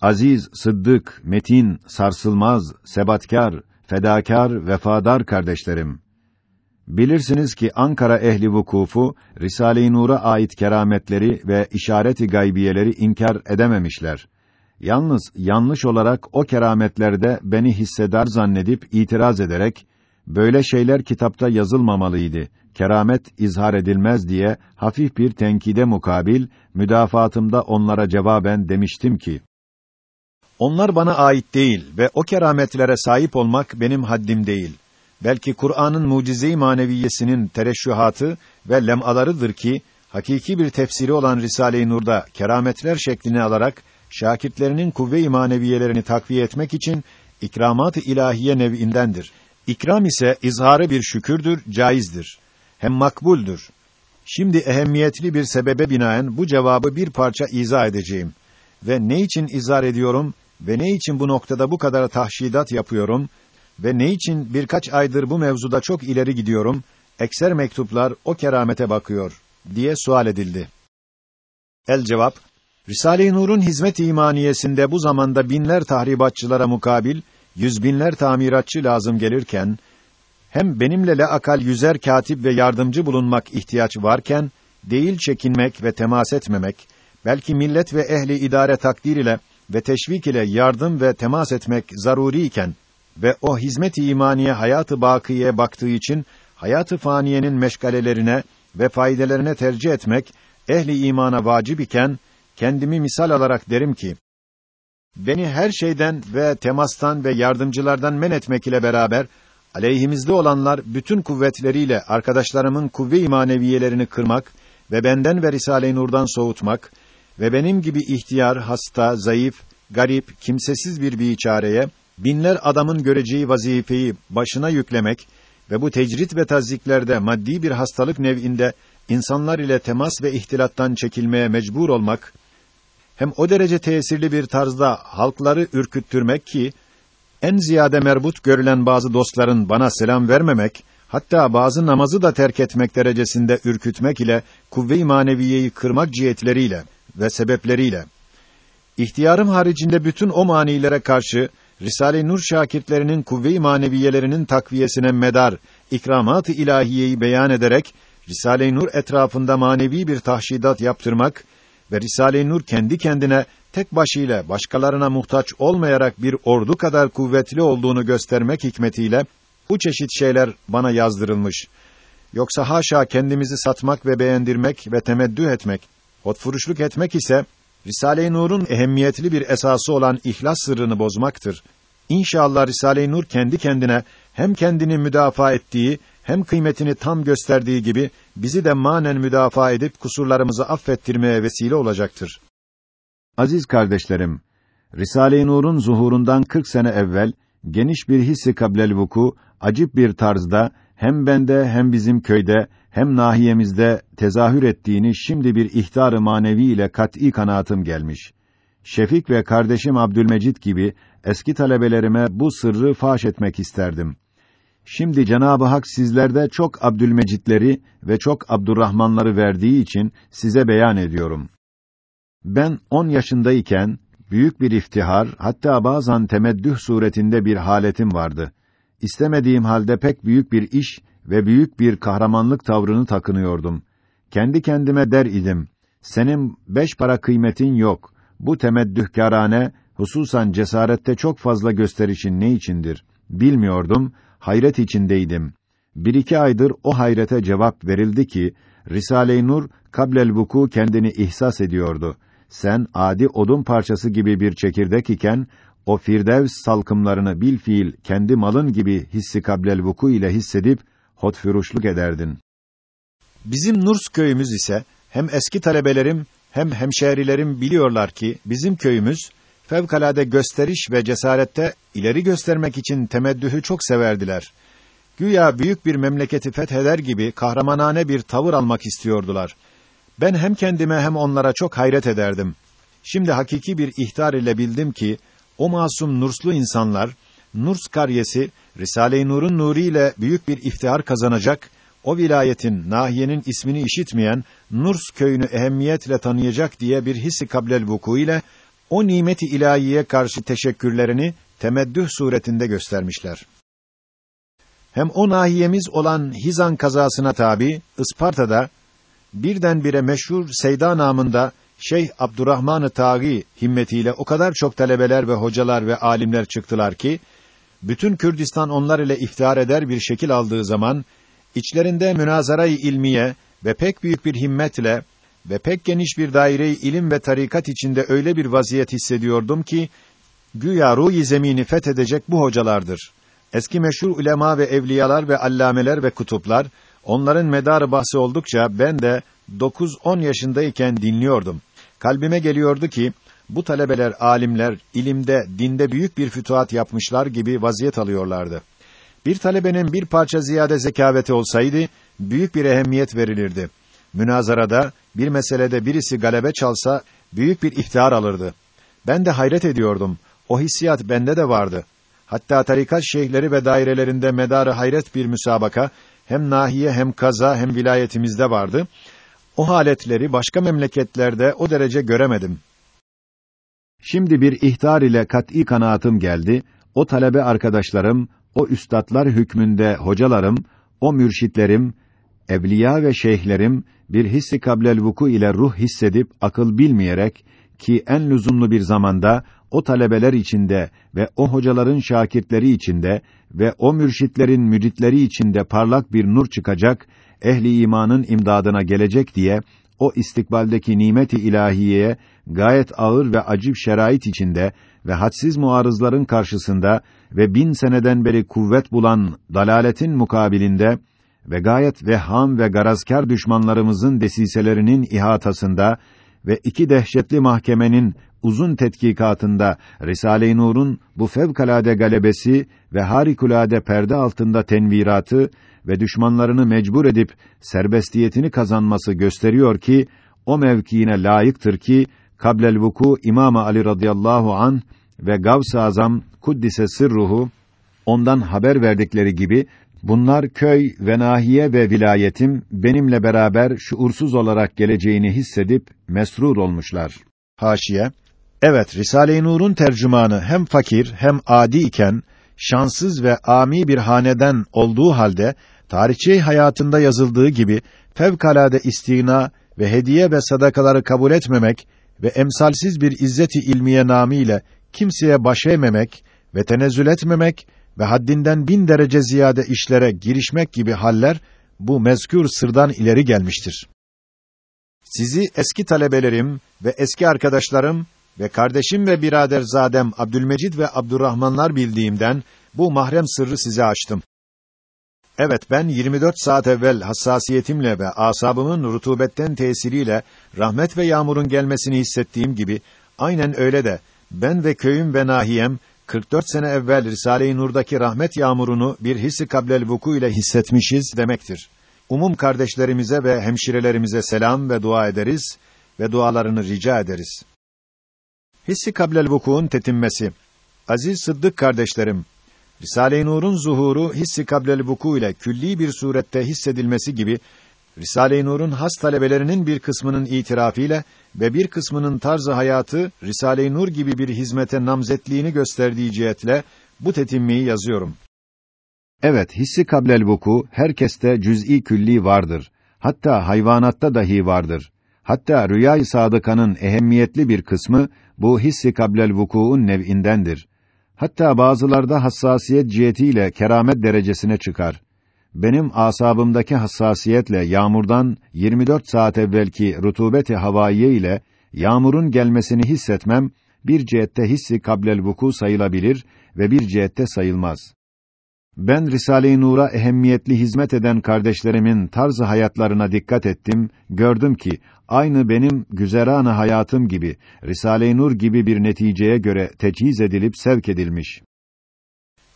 Aziz, sıddık, metin, sarsılmaz, sebatkar, fedakar, vefadar kardeşlerim. Bilirsiniz ki Ankara ehli vukufu Risale-i Nur'a ait kerametleri ve işareti gaybiyeleri inkar edememişler. Yalnız yanlış olarak o kerametlerde beni hissedar zannedip itiraz ederek böyle şeyler kitapta yazılmamalıydı. Keramet izhar edilmez diye hafif bir tenkide mukabil müdafaatımda onlara cevaben demiştim ki onlar bana ait değil ve o kerametlere sahip olmak benim haddim değil. Belki Kur'an'ın mucize-i maneviyesinin tereşşühatı ve lemalarıdır ki hakiki bir tefsiri olan Risale-i Nur'da kerametler şeklini alarak şakirtlerinin kuvve-i maneviyelerini takviye etmek için ikramat-ı ilahiye nev'indendir. İkram ise izharı bir şükürdür, caizdir. Hem makbuldür. Şimdi ehemmiyetli bir sebebe binaen bu cevabı bir parça izah edeceğim. Ve ne için izah ediyorum ve ne için bu noktada bu kadar tahşidat yapıyorum ve ne için birkaç aydır bu mevzuda çok ileri gidiyorum? Ekser mektuplar o keramete bakıyor diye sual edildi. El cevap Risale-i Nur'un hizmet imaniyesinde bu zamanda binler tahribatçılara mukabil yüz binler tamiratçı lazım gelirken hem benimle akal yüzer katip ve yardımcı bulunmak ihtiyaç varken değil çekinmek ve temas etmemek belki millet ve ehli idare takdir ile ve teşvik ile yardım ve temas etmek zaruri iken ve o hizmet-i imaniye hayatı bakiye baktığı için hayatı faniyenin meşgalelerine ve faydelerine tercih etmek ehli imana vacip iken kendimi misal alarak derim ki beni her şeyden ve temastan ve yardımcılardan men etmek ile beraber aleyhimizde olanlar bütün kuvvetleriyle arkadaşlarımın kuvve-i imaneviyelerini kırmak ve benden ve Risale-i Nur'dan soğutmak ve benim gibi ihtiyar, hasta, zayıf, garip, kimsesiz bir biçareye binler adamın göreceği vazifeyi başına yüklemek ve bu tecrit ve taziklerde maddi bir hastalık nev'inde insanlar ile temas ve ihtilattan çekilmeye mecbur olmak hem o derece tesirli bir tarzda halkları ürküttürmek ki en ziyade merbut görülen bazı dostların bana selam vermemek, hatta bazı namazı da terk etmek derecesinde ürkütmek ile kuvve-i maneviyeyi kırmak cihetleriyle ve sebepleriyle ihtiyarım haricinde bütün o manilere karşı Risale-i Nur şakirtlerinin kuvve-i maneviyelerinin takviyesine medar ikramat-ı ilahiyeyi beyan ederek Risale-i Nur etrafında manevi bir tahşidat yaptırmak ve Risale-i Nur kendi kendine tek başıyla başkalarına muhtaç olmayarak bir ordu kadar kuvvetli olduğunu göstermek hikmetiyle bu çeşit şeyler bana yazdırılmış. Yoksa haşa kendimizi satmak ve beğendirmek ve temeddüh etmek, hotfuruşluk etmek ise Risale-i Nur'un ehemmiyetli bir esası olan ihlas sırrını bozmaktır. İnşallah Risale-i Nur kendi kendine hem kendini müdafaa ettiği hem kıymetini tam gösterdiği gibi bizi de manen müdafaa edip kusurlarımızı affettirmeye vesile olacaktır. Aziz kardeşlerim, Risale-i Nur'un zuhurundan 40 sene evvel geniş bir hissi kablel vuku acip bir tarzda hem bende hem bizim köyde hem nahiyemizde tezahür ettiğini şimdi bir ihtar-ı manevi ile kat'î kanaatim gelmiş. Şefik ve kardeşim Abdülmecid gibi eski talebelerime bu sırrı faş etmek isterdim. Şimdi Cenab-ı Hak sizlerde çok Abdülmecitleri ve çok Abdurrahmanları verdiği için size beyan ediyorum. Ben on yaşındayken büyük bir iftihar, hatta bazen temeddüh suretinde bir haletim vardı. İstemediğim halde pek büyük bir iş ve büyük bir kahramanlık tavrını takınıyordum. Kendi kendime der idim, senin beş para kıymetin yok. Bu temeddühkârane, hususan cesarette çok fazla gösterişin ne içindir? Bilmiyordum, hayret içindeydim. Bir iki aydır o hayrete cevap verildi ki, Risale-i Nur, kablel vuku kendini ihsas ediyordu. Sen, adi odun parçası gibi bir çekirdek iken, o firdevs salkımlarını bil fiil kendi malın gibi hissi kablel vuku ile hissedip hotfuruşluk ederdin. Bizim Nurs köyümüz ise hem eski talebelerim hem hemşehrilerim biliyorlar ki bizim köyümüz fevkalade gösteriş ve cesarette ileri göstermek için temeddühü çok severdiler. Güya büyük bir memleketi fetheder gibi kahramanane bir tavır almak istiyordular. Ben hem kendime hem onlara çok hayret ederdim. Şimdi hakiki bir ihtar ile bildim ki o masum nurslu insanlar Nurs karyesi Risale-i Nur'un nuriyle büyük bir iftihar kazanacak, o vilayetin, nahiyenin ismini işitmeyen Nurs köyünü ehemmiyetle tanıyacak diye bir hissi kablel vuku ile o nimeti ilahiye karşı teşekkürlerini temeddüh suretinde göstermişler. Hem o nahiyemiz olan Hizan kazasına tabi Isparta'da birdenbire meşhur Seyda namında Şeyh Abdurrahman-ı Taği himmetiyle o kadar çok talebeler ve hocalar ve alimler çıktılar ki bütün Kürdistan onlar ile iftihar eder bir şekil aldığı zaman içlerinde münazara-i ilmiye ve pek büyük bir himmetle ve pek geniş bir daire ilim ve tarikat içinde öyle bir vaziyet hissediyordum ki güya ruh zemini fethedecek bu hocalardır. Eski meşhur ulema ve evliyalar ve allameler ve kutuplar onların medarı bahsi oldukça ben de 9-10 yaşındayken dinliyordum. Kalbime geliyordu ki bu talebeler alimler ilimde, dinde büyük bir fütuhat yapmışlar gibi vaziyet alıyorlardı. Bir talebenin bir parça ziyade zekaveti olsaydı büyük bir ehemmiyet verilirdi. Münazarada bir meselede birisi galebe çalsa büyük bir ihtihar alırdı. Ben de hayret ediyordum. O hissiyat bende de vardı. Hatta tarikat şeyhleri ve dairelerinde medarı hayret bir müsabaka hem nahiye hem kaza hem vilayetimizde vardı. O haletleri başka memleketlerde o derece göremedim. Şimdi bir ihtar ile kat'î kanaatim geldi. O talebe arkadaşlarım, o üstadlar hükmünde hocalarım, o mürşitlerim, evliya ve şeyhlerim bir hissi kablel vuku ile ruh hissedip akıl bilmeyerek ki en lüzumlu bir zamanda o talebeler içinde ve o hocaların şakirtleri içinde ve o mürşitlerin müritleri içinde parlak bir nur çıkacak, ehli imanın imdadına gelecek diye o istikbaldeki nimeti ilahiyeye gayet ağır ve acip şerait içinde ve hadsiz muarızların karşısında ve bin seneden beri kuvvet bulan dalaletin mukabilinde ve gayet vehham ve garazkar düşmanlarımızın desiselerinin ihatasında ve iki dehşetli mahkemenin uzun tetkikatında Risale-i Nur'un bu fevkalade galebesi ve harikulade perde altında tenviratı ve düşmanlarını mecbur edip serbestiyetini kazanması gösteriyor ki o mevkiine layıktır ki kablel vuku İmam Ali radıyallahu an ve Gavs-ı Azam kuddise sırruhu ondan haber verdikleri gibi bunlar köy ve nahiye ve vilayetim benimle beraber şuursuz olarak geleceğini hissedip mesrur olmuşlar. Haşiye Evet, Risale-i Nur'un tercümanı hem fakir hem adi iken şanssız ve ami bir haneden olduğu halde tarihçi hayatında yazıldığı gibi fevkalade istina ve hediye ve sadakaları kabul etmemek ve emsalsiz bir izzeti ilmiye namiyle kimseye baş eğmemek ve tenezzül etmemek ve haddinden bin derece ziyade işlere girişmek gibi haller bu mezkür sırdan ileri gelmiştir. Sizi eski talebelerim ve eski arkadaşlarım ve kardeşim ve biraderzadem Abdülmecid ve Abdurrahmanlar bildiğimden bu mahrem sırrı size açtım. Evet ben 24 saat evvel hassasiyetimle ve asabımın rutubetten tesiriyle rahmet ve yağmurun gelmesini hissettiğim gibi aynen öyle de ben ve köyüm ve nahiyem 44 sene evvel Risale-i Nur'daki rahmet yağmurunu bir hissi kablel vuku ile hissetmişiz demektir. Umum kardeşlerimize ve hemşirelerimize selam ve dua ederiz ve dualarını rica ederiz. Hissi kablel vuku'un tetinmesi. Aziz Sıddık kardeşlerim, Risale-i Nur'un zuhuru hissi kablel vuku ile külli bir surette hissedilmesi gibi Risale-i Nur'un has talebelerinin bir kısmının itirafıyla ve bir kısmının tarzı hayatı Risale-i Nur gibi bir hizmete namzetliğini gösterdiği cihetle bu tetimmeyi yazıyorum. Evet, hissi kablel vuku herkeste cüz'i külli vardır. Hatta hayvanatta dahi vardır. Hatta rüyâ-i sadıkanın ehemmiyetli bir kısmı bu hissi kablel vuku'un nev'indendir. Hatta bazılarda hassasiyet cihetiyle keramet derecesine çıkar. Benim asabımdaki hassasiyetle yağmurdan 24 saat evvelki rutubeti havaiye ile yağmurun gelmesini hissetmem bir cihette hissi kablel vuku sayılabilir ve bir cihette sayılmaz. Ben Risale-i Nur'a ehemmiyetli hizmet eden kardeşlerimin tarzı hayatlarına dikkat ettim, gördüm ki aynı benim güzeran hayatım gibi Risale-i Nur gibi bir neticeye göre teciz edilip sevk edilmiş.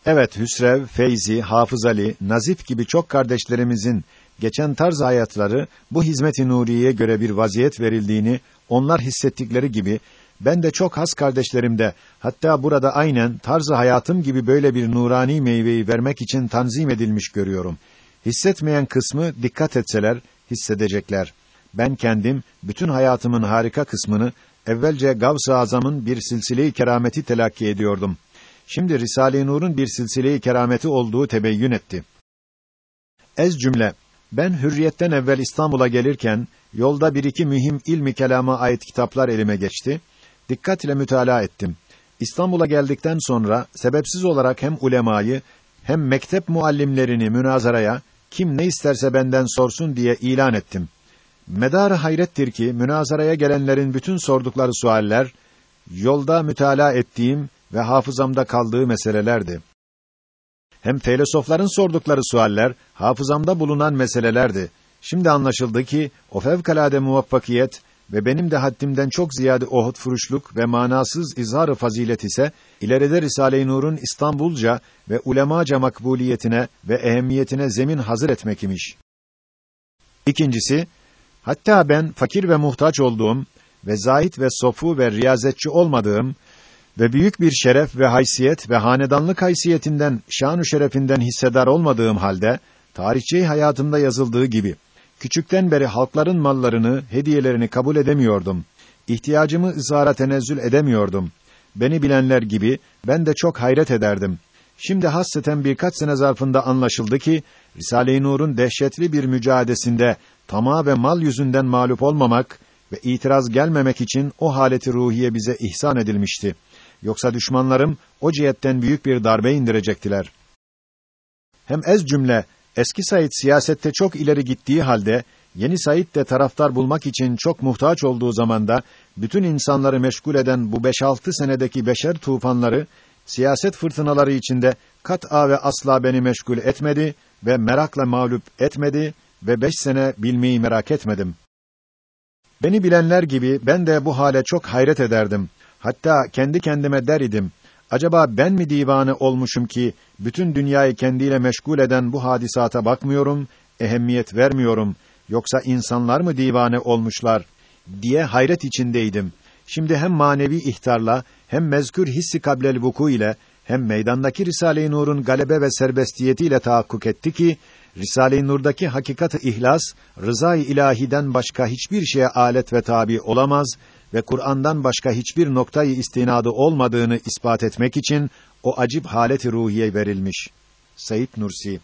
Evet, Hüsrev, Feyzi, Hafız Ali, Nazif gibi çok kardeşlerimizin geçen tarz hayatları bu hizmet-i nuriyeye göre bir vaziyet verildiğini onlar hissettikleri gibi ben de çok has kardeşlerimde hatta burada aynen tarzı hayatım gibi böyle bir nurani meyveyi vermek için tanzim edilmiş görüyorum. Hissetmeyen kısmı dikkat etseler hissedecekler. Ben kendim bütün hayatımın harika kısmını evvelce Gavs-ı Azam'ın bir silsile-i kerameti telakki ediyordum. Şimdi Risale-i Nur'un bir silsile-i kerameti olduğu tebeyyün etti. Ez cümle, ben hürriyetten evvel İstanbul'a gelirken, yolda bir iki mühim ilmi kelama ait kitaplar elime geçti. Dikkatle mütalaa ettim. İstanbul'a geldikten sonra, sebepsiz olarak hem ulemayı, hem mektep muallimlerini münazaraya, kim ne isterse benden sorsun diye ilan ettim. Medar hayrettir ki münazaraya gelenlerin bütün sordukları sualler yolda mütalaa ettiğim ve hafızamda kaldığı meselelerdi. Hem filozofların sordukları sualler hafızamda bulunan meselelerdi. Şimdi anlaşıldı ki o fevkalade muvaffakiyet ve benim de haddimden çok ziyade o hutfuruşluk ve manasız izhar fazilet ise ileride Risale-i Nur'un İstanbulca ve ulemaca makbuliyetine ve ehemmiyetine zemin hazır etmek imiş. İkincisi, hatta ben fakir ve muhtaç olduğum ve zahit ve sofu ve riyazetçi olmadığım ve büyük bir şeref ve haysiyet ve hanedanlık haysiyetinden, şanu şerefinden hissedar olmadığım halde tarihçi hayatımda yazıldığı gibi küçükten beri halkların mallarını, hediyelerini kabul edemiyordum. İhtiyacımı ızhara tenezzül edemiyordum. Beni bilenler gibi ben de çok hayret ederdim. Şimdi hasreten birkaç sene zarfında anlaşıldı ki Risale-i Nur'un dehşetli bir mücadelesinde tamah ve mal yüzünden mağlup olmamak ve itiraz gelmemek için o haleti ruhiye bize ihsan edilmişti. Yoksa düşmanlarım o cihetten büyük bir darbe indirecektiler. Hem ez cümle eski Said siyasette çok ileri gittiği halde yeni Said de taraftar bulmak için çok muhtaç olduğu zamanda bütün insanları meşgul eden bu beş altı senedeki beşer tufanları siyaset fırtınaları içinde kat'a ve asla beni meşgul etmedi ve merakla mağlup etmedi ve beş sene bilmeyi merak etmedim. Beni bilenler gibi ben de bu hale çok hayret ederdim. Hatta kendi kendime der idim. Acaba ben mi divanı olmuşum ki bütün dünyayı kendiyle meşgul eden bu hadisata bakmıyorum, ehemmiyet vermiyorum. Yoksa insanlar mı divane olmuşlar diye hayret içindeydim. Şimdi hem manevi ihtarla hem mezkür hissi kablel vuku ile hem meydandaki Risale-i Nur'un galebe ve serbestiyetiyle tahakkuk etti ki Risale-i Nur'daki hakikati ihlas rızay ilahiden başka hiçbir şeye alet ve tabi olamaz ve Kur'an'dan başka hiçbir noktayı istinadı olmadığını ispat etmek için o acip haleti ruhiye verilmiş. Sayit Nursi